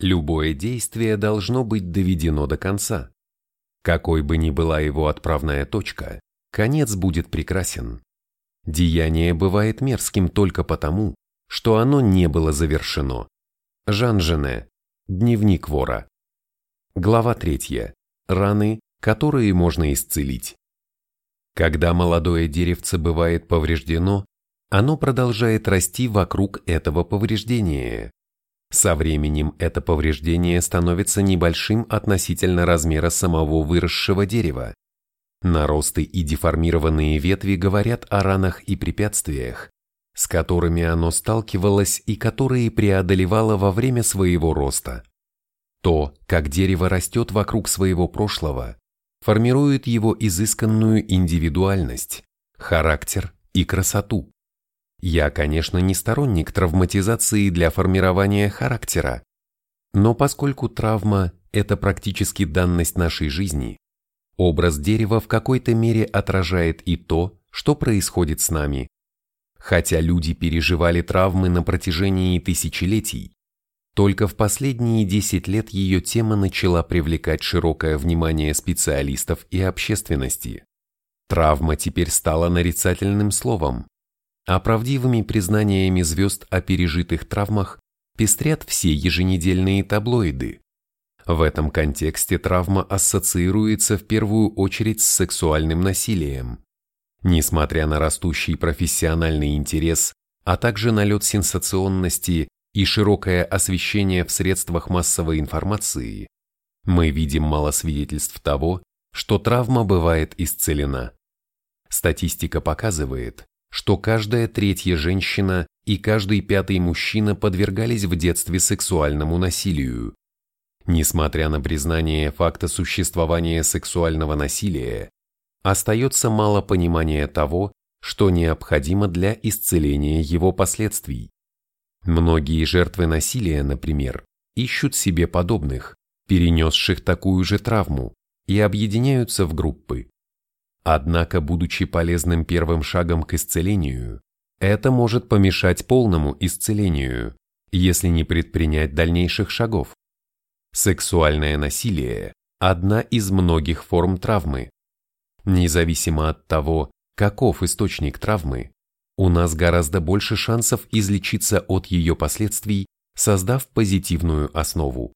Любое действие должно быть доведено до конца. Какой бы ни была его отправная точка, конец будет прекрасен. Деяние бывает мерзким только потому, что оно не было завершено. Жан Жене. Дневник вора. Глава третья. Раны, которые можно исцелить. Когда молодое деревце бывает повреждено, оно продолжает расти вокруг этого повреждения. Со временем это повреждение становится небольшим относительно размера самого выросшего дерева. Наросты и деформированные ветви говорят о ранах и препятствиях, с которыми оно сталкивалось и которые преодолевало во время своего роста. То, как дерево растет вокруг своего прошлого, формирует его изысканную индивидуальность, характер и красоту. Я, конечно, не сторонник травматизации для формирования характера, но поскольку травма – это практически данность нашей жизни, образ дерева в какой-то мере отражает и то, что происходит с нами. Хотя люди переживали травмы на протяжении тысячелетий, только в последние 10 лет ее тема начала привлекать широкое внимание специалистов и общественности. Травма теперь стала нарицательным словом, а правдивыми признаниями звезд о пережитых травмах пестрят все еженедельные таблоиды. В этом контексте травма ассоциируется в первую очередь с сексуальным насилием. Несмотря на растущий профессиональный интерес, а также налет сенсационности и широкое освещение в средствах массовой информации, мы видим мало свидетельств того, что травма бывает исцелена. Статистика показывает, что каждая третья женщина и каждый пятый мужчина подвергались в детстве сексуальному насилию. Несмотря на признание факта существования сексуального насилия, остается мало понимания того, что необходимо для исцеления его последствий. Многие жертвы насилия, например, ищут себе подобных, перенесших такую же травму, и объединяются в группы. Однако, будучи полезным первым шагом к исцелению, это может помешать полному исцелению, если не предпринять дальнейших шагов. Сексуальное насилие – одна из многих форм травмы. Независимо от того, каков источник травмы, у нас гораздо больше шансов излечиться от ее последствий, создав позитивную основу.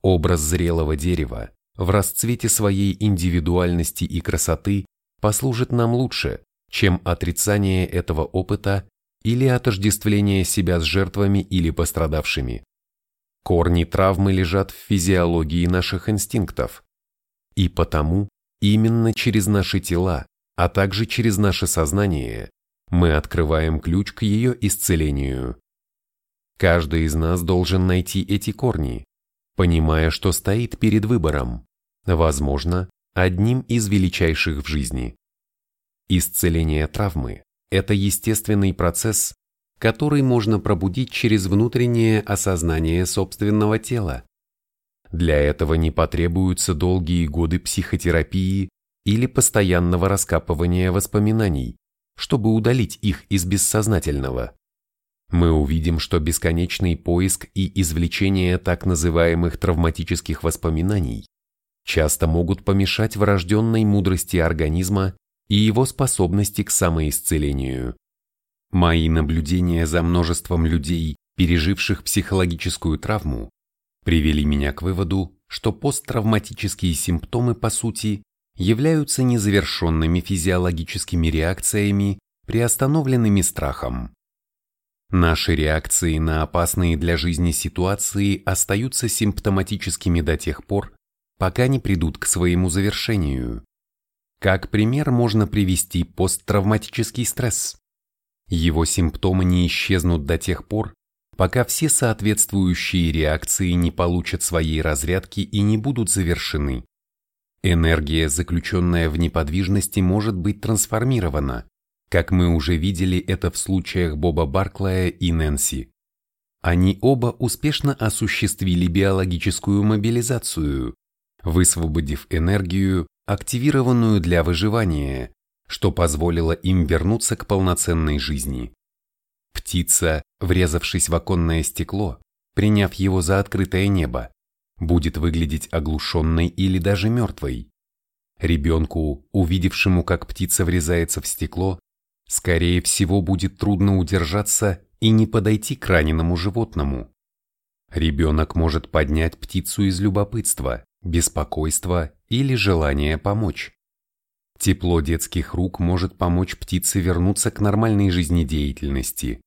Образ зрелого дерева в расцвете своей индивидуальности и красоты послужит нам лучше, чем отрицание этого опыта или отождествление себя с жертвами или пострадавшими. Корни травмы лежат в физиологии наших инстинктов. И потому именно через наши тела, а также через наше сознание, мы открываем ключ к ее исцелению. Каждый из нас должен найти эти корни, понимая, что стоит перед выбором возможно, одним из величайших в жизни. Исцеление травмы – это естественный процесс, который можно пробудить через внутреннее осознание собственного тела. Для этого не потребуются долгие годы психотерапии или постоянного раскапывания воспоминаний, чтобы удалить их из бессознательного. Мы увидим, что бесконечный поиск и извлечение так называемых травматических воспоминаний часто могут помешать врожденной мудрости организма и его способности к самоисцелению. Мои наблюдения за множеством людей, переживших психологическую травму, привели меня к выводу, что посттравматические симптомы по сути являются незавершенными физиологическими реакциями, приостановленными страхом. Наши реакции на опасные для жизни ситуации остаются симптоматическими до тех пор, пока не придут к своему завершению. Как пример можно привести посттравматический стресс. Его симптомы не исчезнут до тех пор, пока все соответствующие реакции не получат своей разрядки и не будут завершены. Энергия, заключенная в неподвижности, может быть трансформирована, как мы уже видели это в случаях Боба Барклая и Нэнси. Они оба успешно осуществили биологическую мобилизацию, высвободив энергию, активированную для выживания, что позволило им вернуться к полноценной жизни. Птица, врезавшись в оконное стекло, приняв его за открытое небо, будет выглядеть оглушенной или даже мертвой. Ребенку, увидевшему, как птица врезается в стекло, скорее всего будет трудно удержаться и не подойти к раненому животному. Ребенок может поднять птицу из любопытства, беспокойства или желания помочь. Тепло детских рук может помочь птице вернуться к нормальной жизнедеятельности.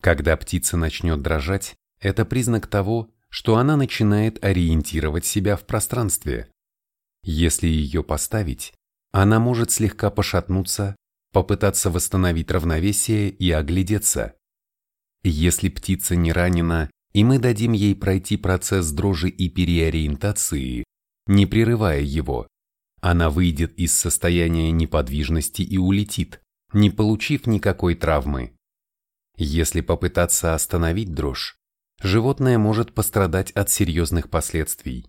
Когда птица начнет дрожать, это признак того, что она начинает ориентировать себя в пространстве. Если ее поставить, она может слегка пошатнуться, попытаться восстановить равновесие и оглядеться. Если птица не ранена, и мы дадим ей пройти процесс дрожи и переориентации, не прерывая его, она выйдет из состояния неподвижности и улетит, не получив никакой травмы. Если попытаться остановить дрожь, животное может пострадать от серьезных последствий.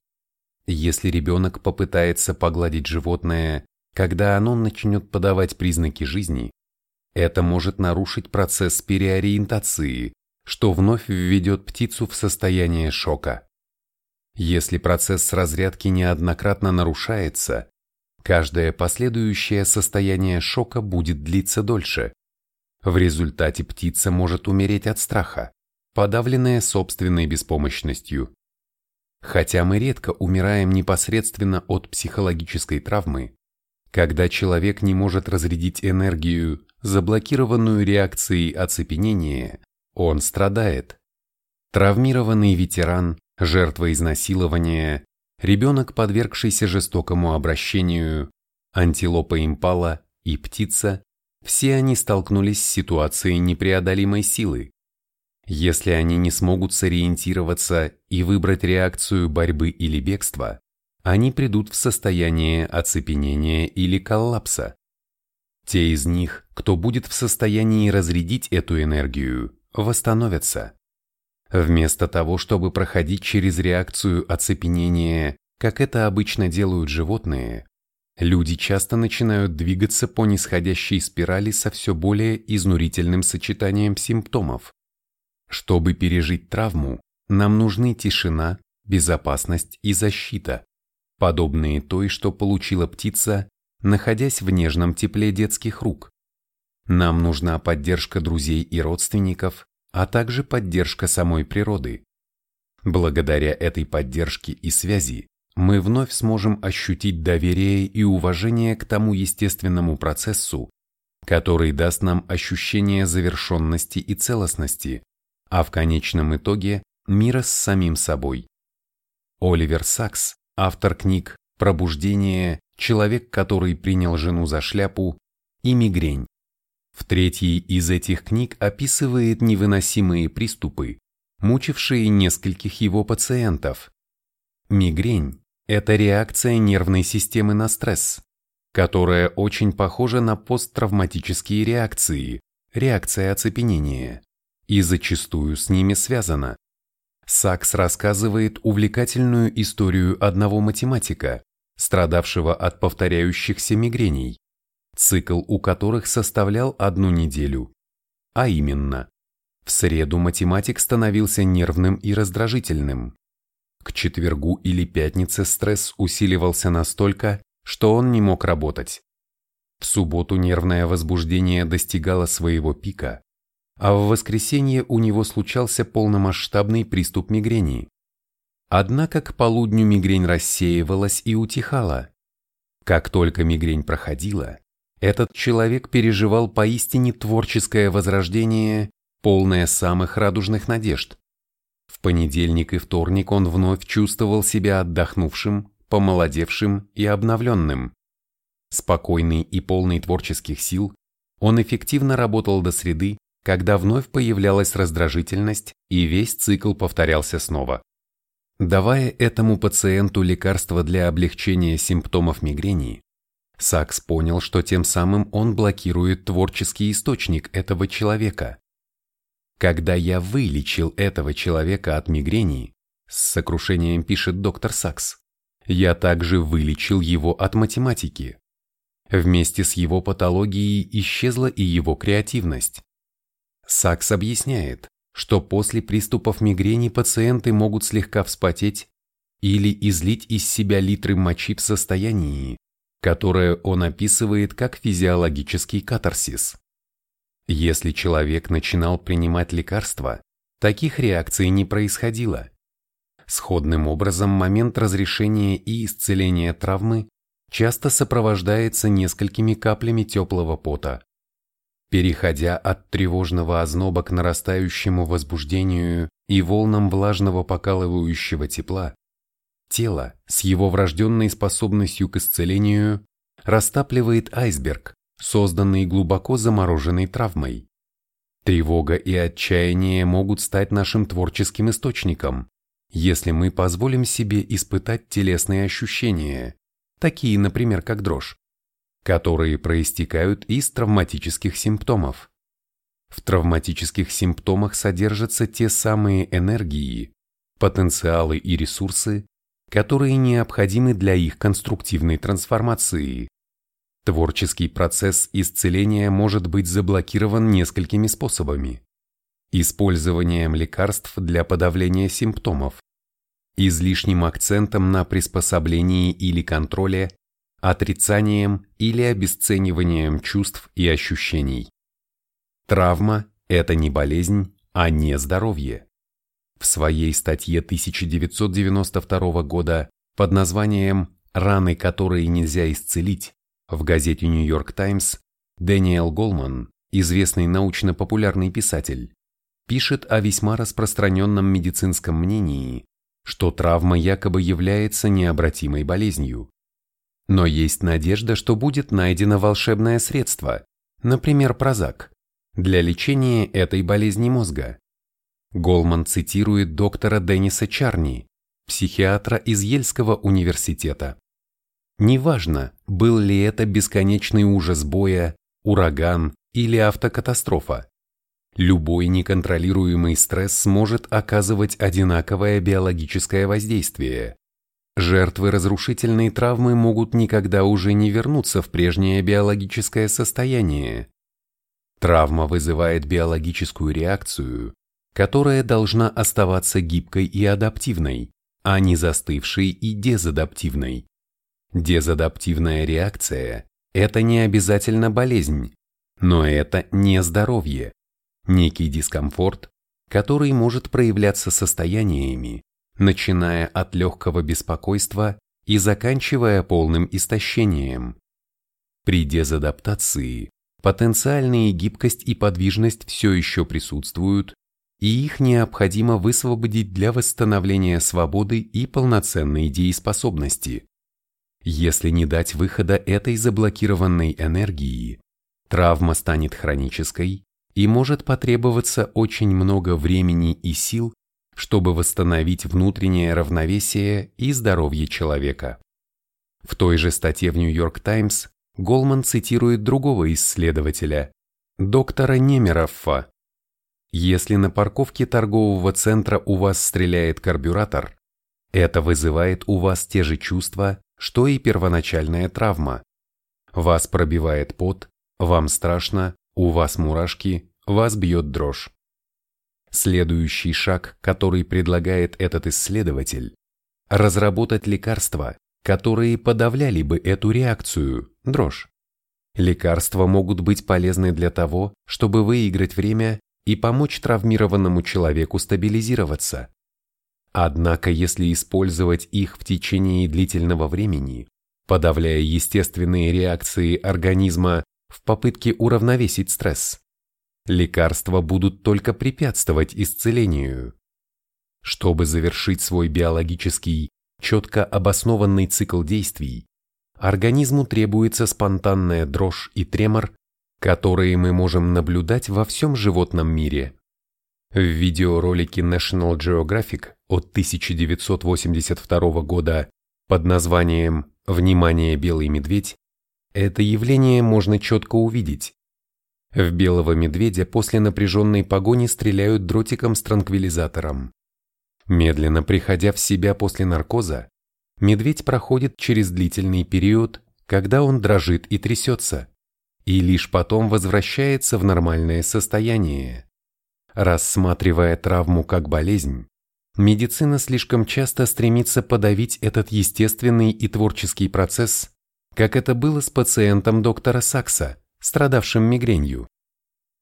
Если ребенок попытается погладить животное, когда оно начнет подавать признаки жизни, это может нарушить процесс переориентации, что вновь введет птицу в состояние шока. Если процесс разрядки неоднократно нарушается, каждое последующее состояние шока будет длиться дольше. В результате птица может умереть от страха, подавленная собственной беспомощностью. Хотя мы редко умираем непосредственно от психологической травмы, когда человек не может разрядить энергию, заблокированную реакцией оцепенения, он страдает. Травмированный ветеран, жертва изнасилования, ребенок, подвергшийся жестокому обращению, антилопа импала и птица, все они столкнулись с ситуацией непреодолимой силы. Если они не смогут сориентироваться и выбрать реакцию борьбы или бегства, они придут в состояние оцепенения или коллапса. Те из них, кто будет в состоянии разрядить эту энергию, восстановятся. Вместо того, чтобы проходить через реакцию оцепенения, как это обычно делают животные, люди часто начинают двигаться по нисходящей спирали со все более изнурительным сочетанием симптомов. Чтобы пережить травму, нам нужны тишина, безопасность и защита, подобные той, что получила птица, находясь в нежном тепле детских рук. Нам нужна поддержка друзей и родственников, а также поддержка самой природы. Благодаря этой поддержке и связи мы вновь сможем ощутить доверие и уважение к тому естественному процессу, который даст нам ощущение завершенности и целостности, а в конечном итоге мира с самим собой. Оливер Сакс, автор книг «Пробуждение», «Человек, который принял жену за шляпу» и «Мигрень». В третьей из этих книг описывает невыносимые приступы, мучившие нескольких его пациентов. Мигрень – это реакция нервной системы на стресс, которая очень похожа на посттравматические реакции, реакция оцепенения и зачастую с ними связано. Сакс рассказывает увлекательную историю одного математика, страдавшего от повторяющихся мигрений, цикл у которых составлял одну неделю. А именно, в среду математик становился нервным и раздражительным. К четвергу или пятнице стресс усиливался настолько, что он не мог работать. В субботу нервное возбуждение достигало своего пика, а в воскресенье у него случался полномасштабный приступ мигрени. Однако к полудню мигрень рассеивалась и утихала. Как только мигрень проходила, этот человек переживал поистине творческое возрождение, полное самых радужных надежд. В понедельник и вторник он вновь чувствовал себя отдохнувшим, помолодевшим и обновленным. Спокойный и полный творческих сил, он эффективно работал до среды, когда вновь появлялась раздражительность и весь цикл повторялся снова. Давая этому пациенту лекарство для облегчения симптомов мигрени, Сакс понял, что тем самым он блокирует творческий источник этого человека. Когда я вылечил этого человека от мигрени, с сокрушением пишет доктор Сакс, я также вылечил его от математики. Вместе с его патологией исчезла и его креативность. Сакс объясняет, что после приступов мигрени пациенты могут слегка вспотеть или излить из себя литры мочи в состоянии, которое он описывает как физиологический катарсис. Если человек начинал принимать лекарства, таких реакций не происходило. Сходным образом момент разрешения и исцеления травмы часто сопровождается несколькими каплями теплого пота. Переходя от тревожного озноба к нарастающему возбуждению и волнам влажного покалывающего тепла, тело с его врожденной способностью к исцелению растапливает айсберг, созданный глубоко замороженной травмой. Тревога и отчаяние могут стать нашим творческим источником, если мы позволим себе испытать телесные ощущения, такие, например, как дрожь, которые проистекают из травматических симптомов. В травматических симптомах содержатся те самые энергии, потенциалы и ресурсы, которые необходимы для их конструктивной трансформации. Творческий процесс исцеления может быть заблокирован несколькими способами. Использованием лекарств для подавления симптомов, излишним акцентом на приспособлении или контроле, отрицанием или обесцениванием чувств и ощущений. Травма – это не болезнь, а не здоровье. В своей статье 1992 года под названием «Раны, которые нельзя исцелить» в газете «Нью-Йорк Таймс» Дэниел Голман, известный научно-популярный писатель, пишет о весьма распространенном медицинском мнении, что травма якобы является необратимой болезнью. Но есть надежда, что будет найдено волшебное средство, например, прозак, для лечения этой болезни мозга. Голман цитирует доктора Денниса Чарни, психиатра из Ельского университета. Неважно, был ли это бесконечный ужас боя, ураган или автокатастрофа, Любой неконтролируемый стресс сможет оказывать одинаковое биологическое воздействие. Жертвы разрушительной травмы могут никогда уже не вернуться в прежнее биологическое состояние. Травма вызывает биологическую реакцию, которая должна оставаться гибкой и адаптивной, а не застывшей и дезадаптивной. Дезадаптивная реакция – это не обязательно болезнь, но это не здоровье некий дискомфорт, который может проявляться состояниями, начиная от легкого беспокойства и заканчивая полным истощением. При дезадаптации потенциальные гибкость и подвижность все еще присутствуют, и их необходимо высвободить для восстановления свободы и полноценной дееспособности. Если не дать выхода этой заблокированной энергии, травма станет хронической и может потребоваться очень много времени и сил, чтобы восстановить внутреннее равновесие и здоровье человека. В той же статье в Нью-Йорк Таймс Голман цитирует другого исследователя, доктора Немероффа. Если на парковке торгового центра у вас стреляет карбюратор, это вызывает у вас те же чувства, что и первоначальная травма. Вас пробивает пот, вам страшно, у вас мурашки, вас бьет дрожь. Следующий шаг, который предлагает этот исследователь – разработать лекарства, которые подавляли бы эту реакцию, дрожь. Лекарства могут быть полезны для того, чтобы выиграть время и помочь травмированному человеку стабилизироваться. Однако, если использовать их в течение длительного времени, подавляя естественные реакции организма в попытке уравновесить стресс. Лекарства будут только препятствовать исцелению. Чтобы завершить свой биологический, четко обоснованный цикл действий, организму требуется спонтанная дрожь и тремор, которые мы можем наблюдать во всем животном мире. В видеоролике National Geographic от 1982 года под названием «Внимание, белый медведь» Это явление можно четко увидеть. В белого медведя после напряженной погони стреляют дротиком с транквилизатором. Медленно приходя в себя после наркоза, медведь проходит через длительный период, когда он дрожит и трясется, и лишь потом возвращается в нормальное состояние. Рассматривая травму как болезнь, медицина слишком часто стремится подавить этот естественный и творческий процесс, как это было с пациентом доктора Сакса, страдавшим мигренью.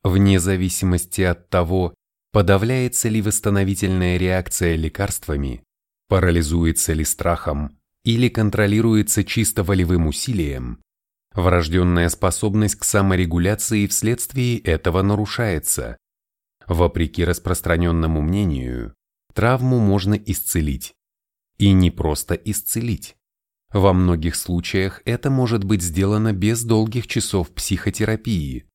Вне зависимости от того, подавляется ли восстановительная реакция лекарствами, парализуется ли страхом или контролируется чисто волевым усилием, врожденная способность к саморегуляции вследствие этого нарушается. Вопреки распространенному мнению, травму можно исцелить. И не просто исцелить. Во многих случаях это может быть сделано без долгих часов психотерапии,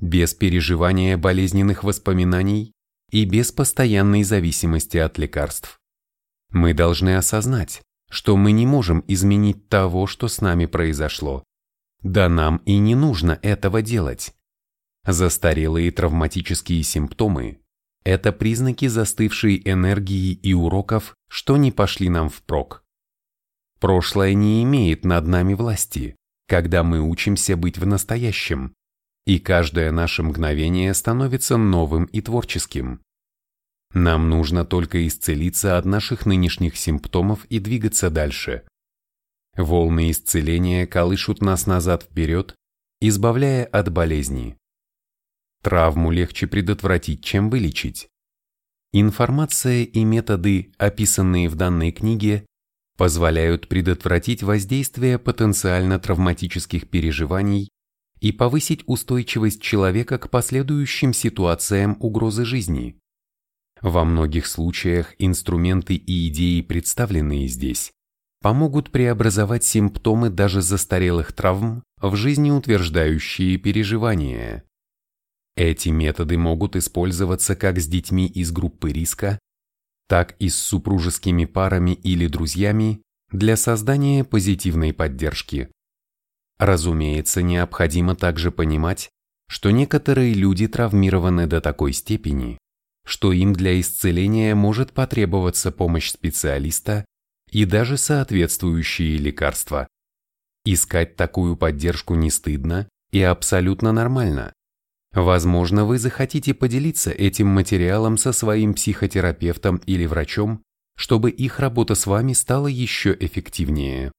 без переживания болезненных воспоминаний и без постоянной зависимости от лекарств. Мы должны осознать, что мы не можем изменить того, что с нами произошло. Да нам и не нужно этого делать. Застарелые травматические симптомы – это признаки застывшей энергии и уроков, что не пошли нам впрок. Прошлое не имеет над нами власти, когда мы учимся быть в настоящем, и каждое наше мгновение становится новым и творческим. Нам нужно только исцелиться от наших нынешних симптомов и двигаться дальше. Волны исцеления колышут нас назад-вперед, избавляя от болезни. Травму легче предотвратить, чем вылечить. Информация и методы, описанные в данной книге, позволяют предотвратить воздействие потенциально травматических переживаний и повысить устойчивость человека к последующим ситуациям угрозы жизни. Во многих случаях инструменты и идеи, представленные здесь, помогут преобразовать симптомы даже застарелых травм в жизнеутверждающие переживания. Эти методы могут использоваться как с детьми из группы риска, так и с супружескими парами или друзьями для создания позитивной поддержки. Разумеется, необходимо также понимать, что некоторые люди травмированы до такой степени, что им для исцеления может потребоваться помощь специалиста и даже соответствующие лекарства. Искать такую поддержку не стыдно и абсолютно нормально. Возможно, вы захотите поделиться этим материалом со своим психотерапевтом или врачом, чтобы их работа с вами стала еще эффективнее.